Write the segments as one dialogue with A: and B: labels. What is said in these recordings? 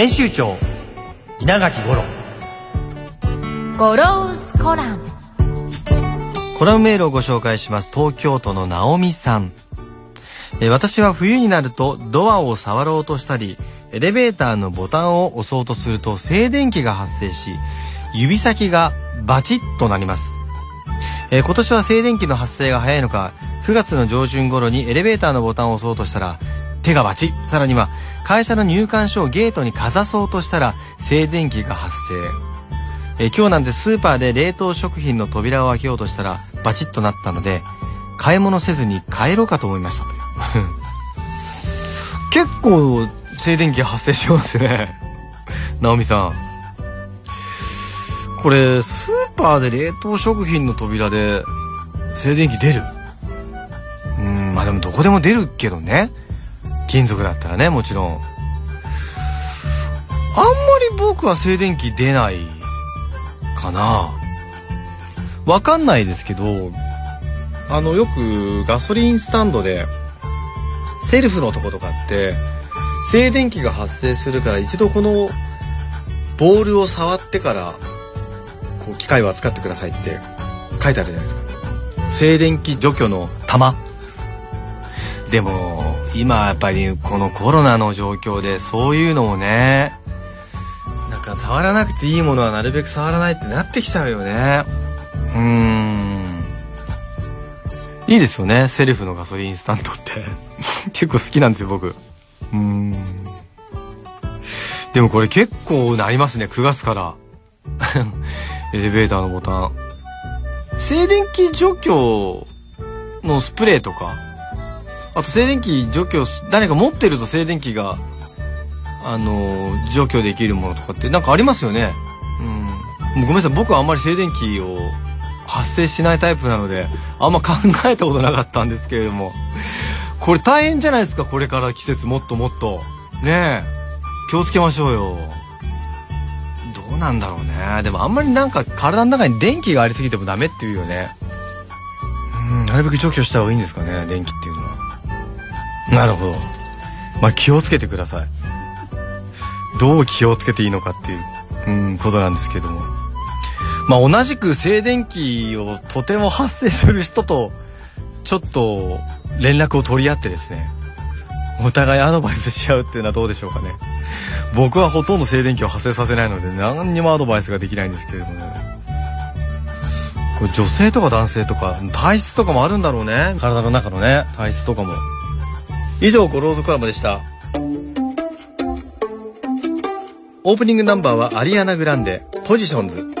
A: 編集長稲垣五郎。
B: ゴロウスコラム。
A: コラムメールをご紹介します。東京都の直美さん。えー私は冬になるとドアを触ろうとしたりエレベーターのボタンを押そうとすると静電気が発生し指先がバチッとなります、えー今年は静電気の発生が早いのか9月の上旬頃にエレベーターのボタンを押そうとしたら手がバチ。さらには会社の入館書をゲートにかざそうとしたら静電気が発生。え今日なんてスーパーで冷凍食品の扉を開けようとしたらバチッとなったので買い物せずに帰ろうかと思いました。結構静電気発生しますね。直美さん。これスーパーで冷凍食品の扉で静電気出る？うんまあでもどこでも出るけどね。金属だったらねもちろん。あんまり僕は静電気出ないかな。わかんないですけどあのよくガソリンスタンドでセルフのとことかって静電気が発生するから一度このボールを触ってからこう機械を扱ってくださいって書いてあるじゃないですか。静電気除去の玉。でも今やっぱりこのコロナの状況でそういうのもねなんか触らなくていいものはなるべく触らないってなってきちゃうよね。うん。いいですよねセルフのガソリンスタンドって。結構好きなんですよ僕。うん。でもこれ結構なりますね9月から。エレベーターのボタン。静電気除去のスプレーとかあと静電気除去誰か持ってると静電気があの除去できるものとかってなんかありますよね。うん。ごめんなさい。僕はあんまり静電気を発生しないタイプなのであんま考えたことなかったんですけれども。これ大変じゃないですか。これから季節もっともっと。ねえ。気をつけましょうよ。どうなんだろうね。でもあんまりなんか体の中に電気がありすぎてもダメっていうよね。うん。なるべく除去した方がいいんですかね。電気っていうのなるほど。まあ気をつけてください。どう気をつけていいのかっていう、うん、ことなんですけども。まあ同じく静電気をとても発生する人とちょっと連絡を取り合ってですねお互いアドバイスし合うっていうのはどうでしょうかね。僕はほとんど静電気を発生させないので何にもアドバイスができないんですけれどもね。これ女性とか男性とか体質とかもあるんだろうね。体の中のね体質とかも。以上 Goro's Column でした。オープニングナンバーはアリアナ・グランデ
C: positions。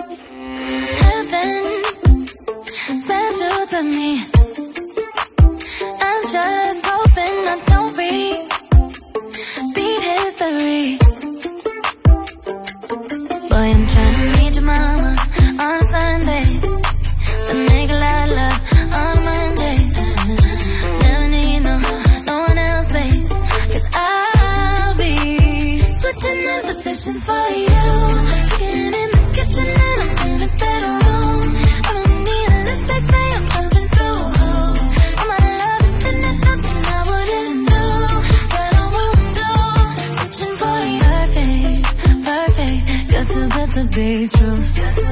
C: To be true.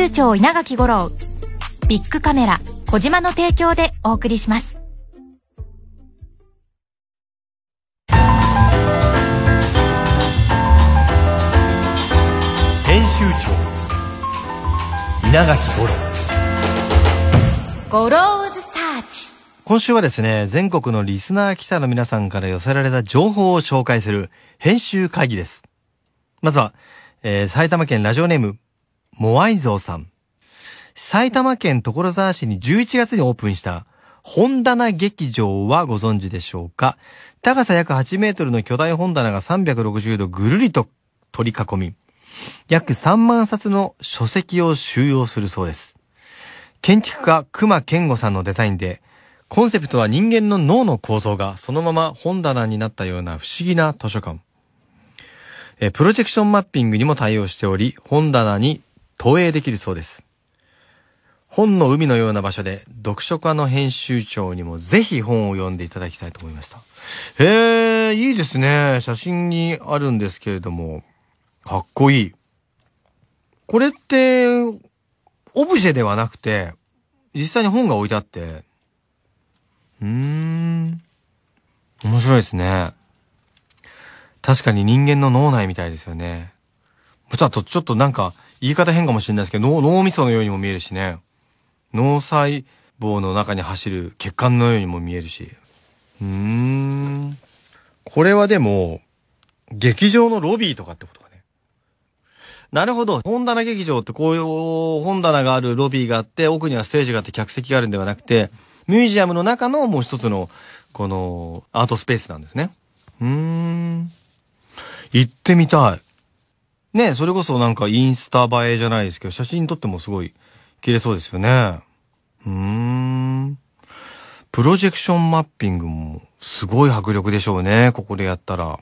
B: 集長稲垣吾郎ビッグカメラ小島の提供でお送りします。
D: 編集長稲垣五郎。
B: ゴローズサーチ。
A: 今週はですね、全国のリスナー記者の皆さんから寄せられた情報を紹介する編集会議です。まずは、えー埼玉県ラジオネーム、モアイゾウさん。埼玉県所沢市に11月にオープンした本棚劇場はご存知でしょうか？高さ約8メートルの巨大本棚が360度ぐるりと取り囲み、約3万冊の書籍を収容するそうです。建築家熊健吾さんのデザインで、コンセプトは人間の脳の構造がそのまま本棚になったような不思議な図書館。えプロジェクションマッピングにも対応しており、本棚に投影できるそうです。本の海のような場所で、読書家の編集長にもぜひ本を読んでいただきたいと思いました。へえ、いいですね。写真にあるんですけれども、かっこいい。これって、オブジェではなくて、実際に本が置いてあって、うーん。面白いですね。確かに人間の脳内みたいですよね。ちょっと、ちょっとなんか、言い方変かもしれないですけど、脳みそのようにも見えるしね。脳細胞の中に走る血管のようにも見えるし。うーん。これはでも、劇場のロビーとかってことかね。なるほど。本棚劇場ってこういう本棚があるロビーがあって、奥にはステージがあって客席があるんではなくて、ミュージアムの中のもう一つの、この、アートスペースなんですね。うーん。行ってみたい。ねそれこそなんかインスタ映えじゃないですけど、写真撮ってもすごい綺麗そうですよね。うーん。プロジェクションマッピングもすごい迫力でしょうね、ここでやったら。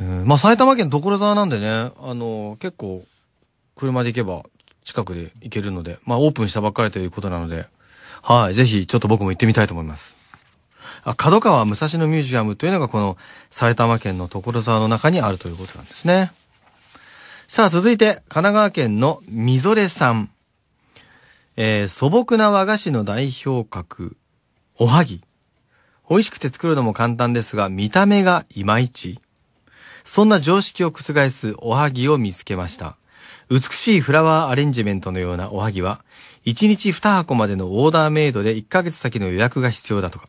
A: えーまあ埼玉県所沢なんでね、あの、結構車で行けば近くで行けるので、まあオープンしたばっかりということなので、はい、ぜひちょっと僕も行ってみたいと思います。角川武蔵野ミュージアムというのがこの埼玉県の所沢の中にあるということなんですね。さあ続いて神奈川県のみぞれさん。えー素朴な和菓子の代表格、おはぎ。美味しくて作るのも簡単ですが、見た目がいまいち。そんな常識を覆すおはぎを見つけました。美しいフラワーアレンジメントのようなおはぎは、1日2箱までのオーダーメイドで1ヶ月先の予約が必要だとか。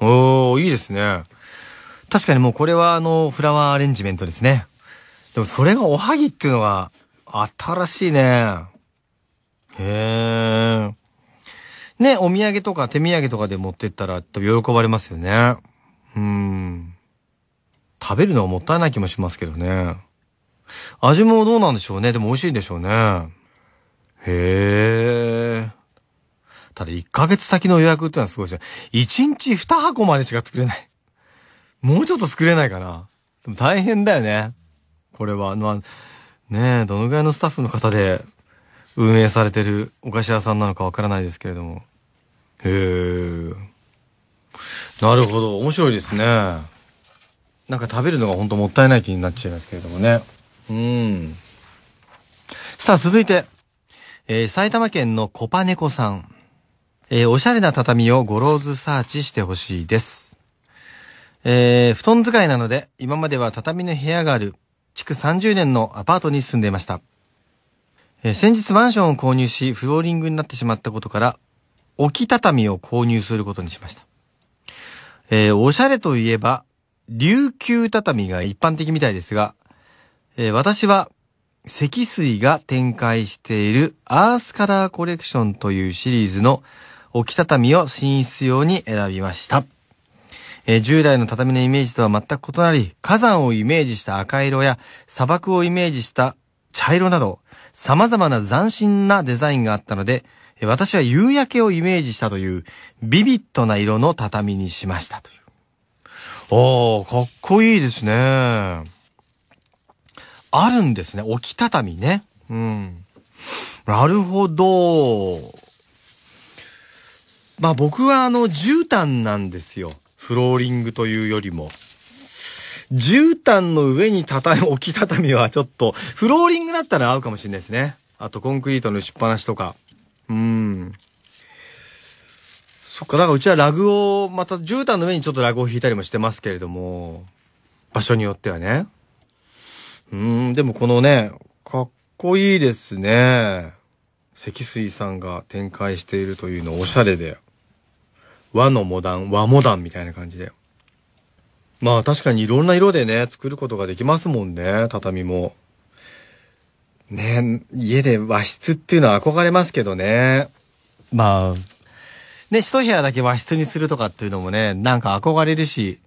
A: おー、いいですね。確かにもうこれはあの、フラワーアレンジメントですね。でもそれがおはぎっていうのが、新しいね。へー。ね、お土産とか手土産とかで持ってったら、多分喜ばれますよね。うん。食べるのはもったいない気もしますけどね。味もどうなんでしょうね。でも美味しいんでしょうね。へー。ただ1ヶ月先の予約ってのはすごいですね。1日2箱までしか作れない。もうちょっと作れないかな。でも大変だよね。これは、まあ、ねえ、どのぐらいのスタッフの方で運営されてるお菓子屋さんなのかわからないですけれども。へえ。なるほど。面白いですね。なんか食べるのが本当もったいない気になっちゃいますけれどもね。うん。さあ、続いて、えー埼玉県のコパネコさん。えーおしゃれな畳をゴローズサーチしてほしいです。えー布団使いなので、今までは畳の部屋がある、築30年のアパートに住んでいました。えー先日マンションを購入し、フローリングになってしまったことから、置き畳を購入することにしました。えーおしゃれといえば、琉球畳が一般的みたいですが、えー私は、積水が展開しているアースカラーコレクションというシリーズの置き畳を寝室用に選びました。えー従来の畳のイメージとは全く異なり、火山をイメージした赤色や砂漠をイメージした茶色など、様々な斬新なデザインがあったので、私は夕焼けをイメージしたというビビッドな色の畳にしましたという。おー、かっこいいですね。あるんですね。置き畳ね。うん。なるほど。まあ僕はあの、絨毯なんですよ。フローリングというよりも。絨毯の上に畳、置き畳はちょっと、フローリングだったら合うかもしれないですね。あとコンクリートの打ちっぱなしとか。うん。そっか、だからうちはラグを、また絨毯の上にちょっとラグを引いたりもしてますけれども、場所によってはね。うん、でもこのね、かっこいいですね。積水さんが展開しているというのおしゃれで。和のモダン、和モダンみたいな感じで。まあ確かにいろんな色でね、作ることができますもんね、畳も。ね家で和室っていうのは憧れますけどね。まあ、ね、一部屋だけ和室にするとかっていうのもね、なんか憧れるし、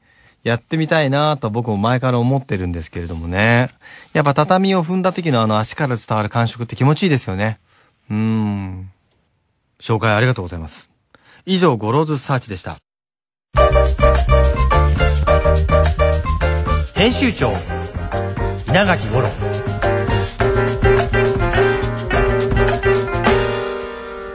A: やってみたいなと僕も前から思ってるんですけれどもね。やっぱ畳を踏んだ時のあの足から伝わる感触って気持ちいいですよね。うーん。紹介ありがとうございます。以上、 Goro's Search でした。
D: 編集長稲垣吾郎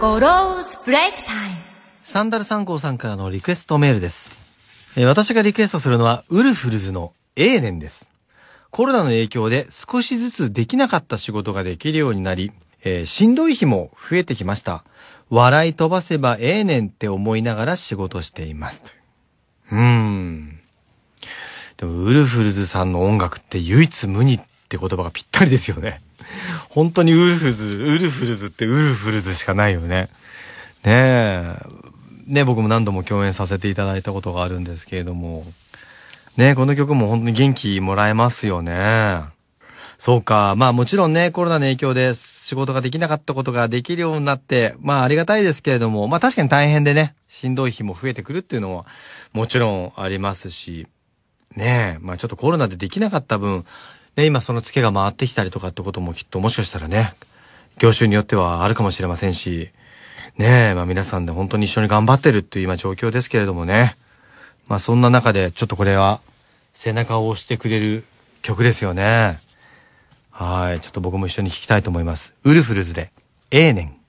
B: Goro's Break Time。
A: サンダル三号さんからのリクエストメールです。えー私がリクエストするのは、ウルフルズの ええねんです。コロナの影響で少しずつできなかった仕事ができるようになり、えーしんどい日も増えてきました。笑い飛ばせばええねんって思いながら仕事しています。うーん。でも、ウルフルズさんの音楽って唯一無二って言葉がぴったりですよね。本当にウルフルズ、ウルフルズってウルフルズしかないよね。ねえ。ね、僕も何度も共演させていただいたことがあるんですけれども。ね、この曲も本当に元気もらえますよね。そうか。まあもちろんね、コロナの影響で仕事ができなかったことができるようになって、まあありがたいですけれども、まあ確かに大変でね、しんどい日も増えてくるっていうのはもちろんありますし、ねえ、まあちょっとコロナでできなかった分、ね、今そのツケが回ってきたりとかってこともきっともしかしたらね、業種によってはあるかもしれませんし、ねえ、まあ皆さんで本当に一緒に頑張ってるっていう今状況ですけれどもね。まあそんな中でちょっとこれは背中を押してくれる曲ですよね。はい。ちょっと僕も一緒に弾きたいと思います。ウルフルズで、ええねん。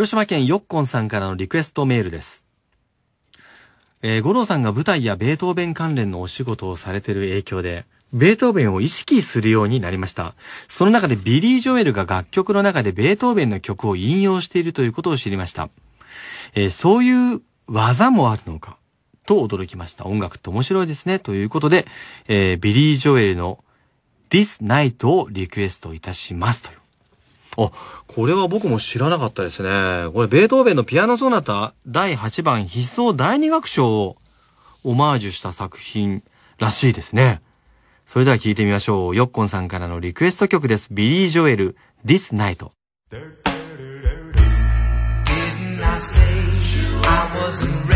A: 広島県よっこんさんからのリクエストメールです。えー、五郎さんが舞台やベートーベン関連のお仕事をされている影響で、ベートーベンを意識するようになりました。その中でビリー・ジョエルが楽曲の中でベートーベンの曲を引用しているということを知りました。えーそういう技もあるのか、と驚きました。音楽って面白いですね。ということで、えービリー・ジョエルの This Night をリクエストいたします。という。あ、これは僕も知らなかったですね。これ、ベートーベンのピアノソナタ第8番必奏第2楽章をオマージュした作品らしいですね。それでは聴いてみましょう。ヨッコンさんからのリクエスト曲です。ビリー・ジョエル、This Night。
E: Didn't I say I wasn't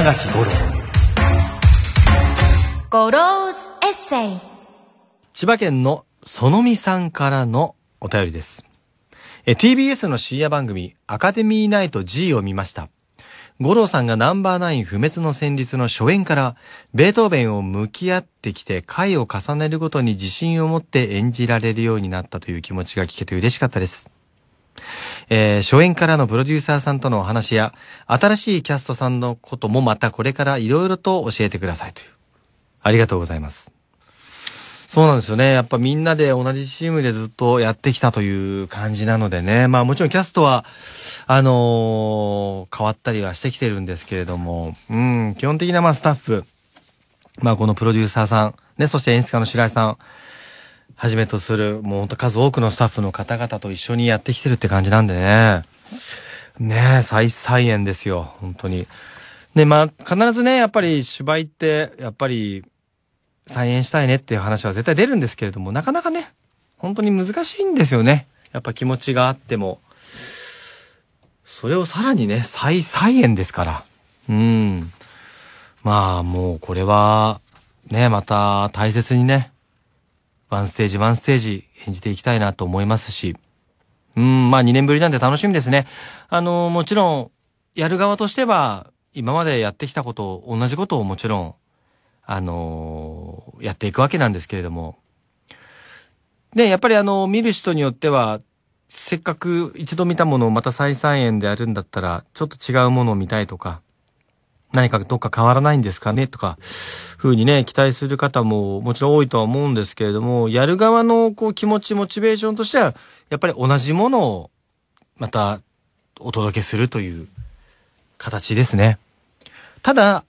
D: 稲垣吾郎
B: ゴローズエッセイ
A: 千葉県のさんからのお便りです。え TBS の深夜番組アカデミーナイト G を見ました。吾郎さんがナンバーナイン不滅の旋律の初演からベートーベンを向き合ってきて回を重ねるごとに自信を持って演じられるようになったという気持ちが聞けて嬉しかったです。えー初演からのプロデューサーさんとのお話や新しいキャストさんのこともまたこれから色々と教えてくださいという。ありがとうございます。そうなんですよね。やっぱみんなで同じチームでずっとやってきたという感じなのでね。まあもちろんキャストは、あのー変わったりはしてきてるんですけれども、うん、基本的なまあスタッフ、まあこのプロデューサーさん、ね、そして演出家の白井さん、はじめとする、もうほんと数多くのスタッフの方々と一緒にやってきてるって感じなんでね。ねえ、再再演ですよ、本当に。で、まあ、必ずね、やっぱり芝居って、やっぱり、再演したいねっていう話は絶対出るんですけれども、なかなかね、本当に難しいんですよね。やっぱ気持ちがあっても。それをさらにね、再再演ですから。うん。まあ、もうこれは、ね、また大切にね、ワンステージワンステージ演じていきたいなと思いますし、うん、まあ2年ぶりなんで楽しみですね。あの、もちろん、やる側としては、今までやってきたこと、同じことをもちろん、あのやっていくわけなんですけれども。で、やっぱりあの、見る人によっては、せっかく一度見たものをまた再再演でやるんだったら、ちょっと違うものを見たいとか、何かどっか変わらないんですかねとか、風にね、期待する方ももちろん多いとは思うんですけれども、やる側のこう気持ち、モチベーションとしては、やっぱり同じものをまたお届けするという形ですね。ただ、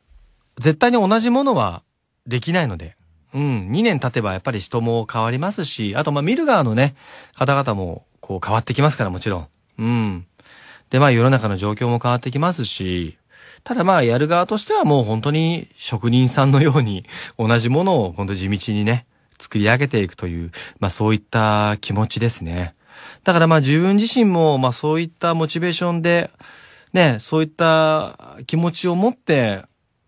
A: 絶対に同じものはできないので、うん、2年経てばやっぱり人も変わりますし、あとまあ見る側のね、方々もこう変わってきますからもちろん。うん。でまあ世の中の状況も変わってきますし、ただまあやる側としてはもう本当に職人さんのように同じものを本当地道にね、作り上げていくという、まあそういった気持ちですね。だからまあ自分自身もまあそういったモチベーションで、ね、そういった気持ちを持って、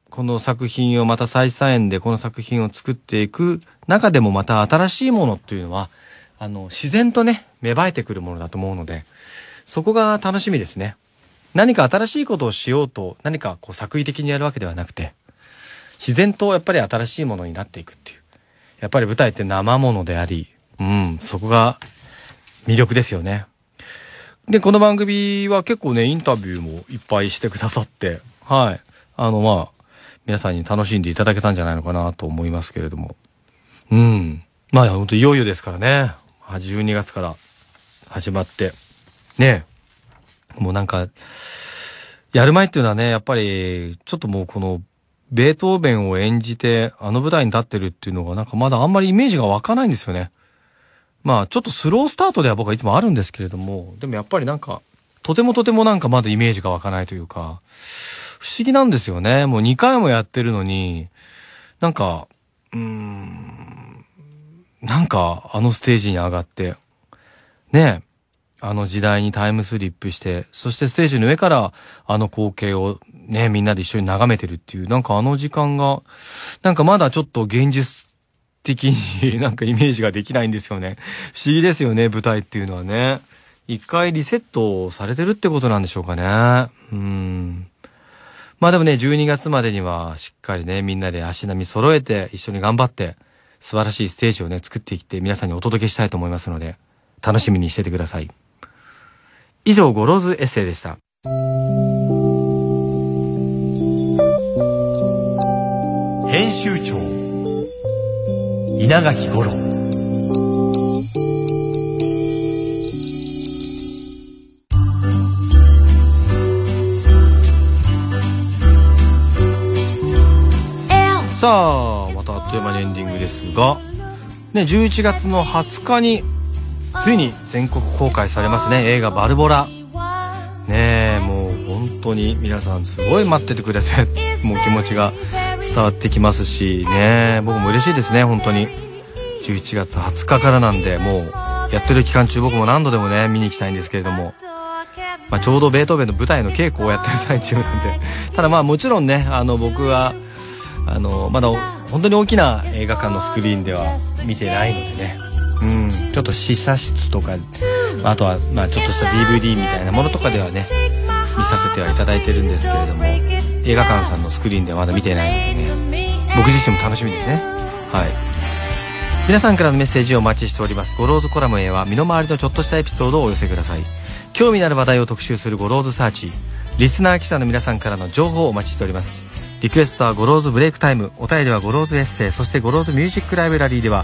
A: この作品をまた再再演でこの作品を作っていく中でもまた新しいものっていうのは、あの、自然とね、芽生えてくるものだと思うので、そこが楽しみですね。何か新しいことをしようと、何かこう作為的にやるわけではなくて、自然とやっぱり新しいものになっていくっていう。やっぱり舞台って生ものであり、うん、そこが魅力ですよね。で、この番組は結構ね、インタビューもいっぱいしてくださって、はい。あの、まあ、皆さんに楽しんでいただけたんじゃないのかなと思いますけれども。うん。まあ、本当いよいよですからね。12月から始まって。ねもうなんか、やる前っていうのはね、やっぱり、ちょっともうこの、ベートーベンを演じて、あの舞台に立ってるっていうのが、なんかまだあんまりイメージが湧かないんですよね。まあ、ちょっとスロースタートでは僕はいつもあるんですけれども、でもやっぱりなんか、とてもとてもなんかまだイメージが湧かないというか、不思議なんですよね。もう2回もやってるのに、なんか、うーん、なんかあのステージに上がって、ねえ、あの時代にタイムスリップして、そしてステージの上からあの光景をね、みんなで一緒に眺めてるっていう、なんかあの時間が、なんかまだちょっと現実的に なんかイメージができないんですよね。不思議ですよね、舞台っていうのはね。一回リセットされてるってことなんでしょうかね。うん。まあでもね、12月までにはしっかりね、みんなで足並み揃えて一緒に頑張って、素晴らしいステージをね、作っていって皆さんにお届けしたいと思いますので、楽しみにしててください。以上、ゴローズエッセイでした。
D: 編集長稲垣吾郎
A: さあ、またあっという間にエンディングですが、ね、11月の20日に、ついに全国公開されますね、映画バルボラ。ねえ、もう本当に皆さんすごい待っててくれて、もう気持ちが伝わってきますし、ね僕も嬉しいですね、本当に。11月20日からなんで、もうやってる期間中僕も何度でもね、見に行きたいんですけれども、まあ、ちょうどベートーベンの舞台の稽古をやってる最中なんで ただまあもちろんねあの僕はあのまだ本当に大きな映画館のスクリーンでは見てないのでねうん。ちょっと試写室とかあとはまあちょっとした DVD みたいなものとかではね見させてはいただいてるんですけれども映画館さんのスクリーンではまだ見てないのでね僕自身も楽しみですね。はい。皆さんからのメッセージをお待ちしております。ゴローズコラムへは身の回りのちょっとしたエピソードをお寄せください。興味のある話題を特集するゴローズサーチ。リスナー記者の皆さんからの情報をお待ちしております。リクエストはゴローズブレイクタイム。お便りはゴローズエッセイ。そしてゴローズミュージックライブラリーでは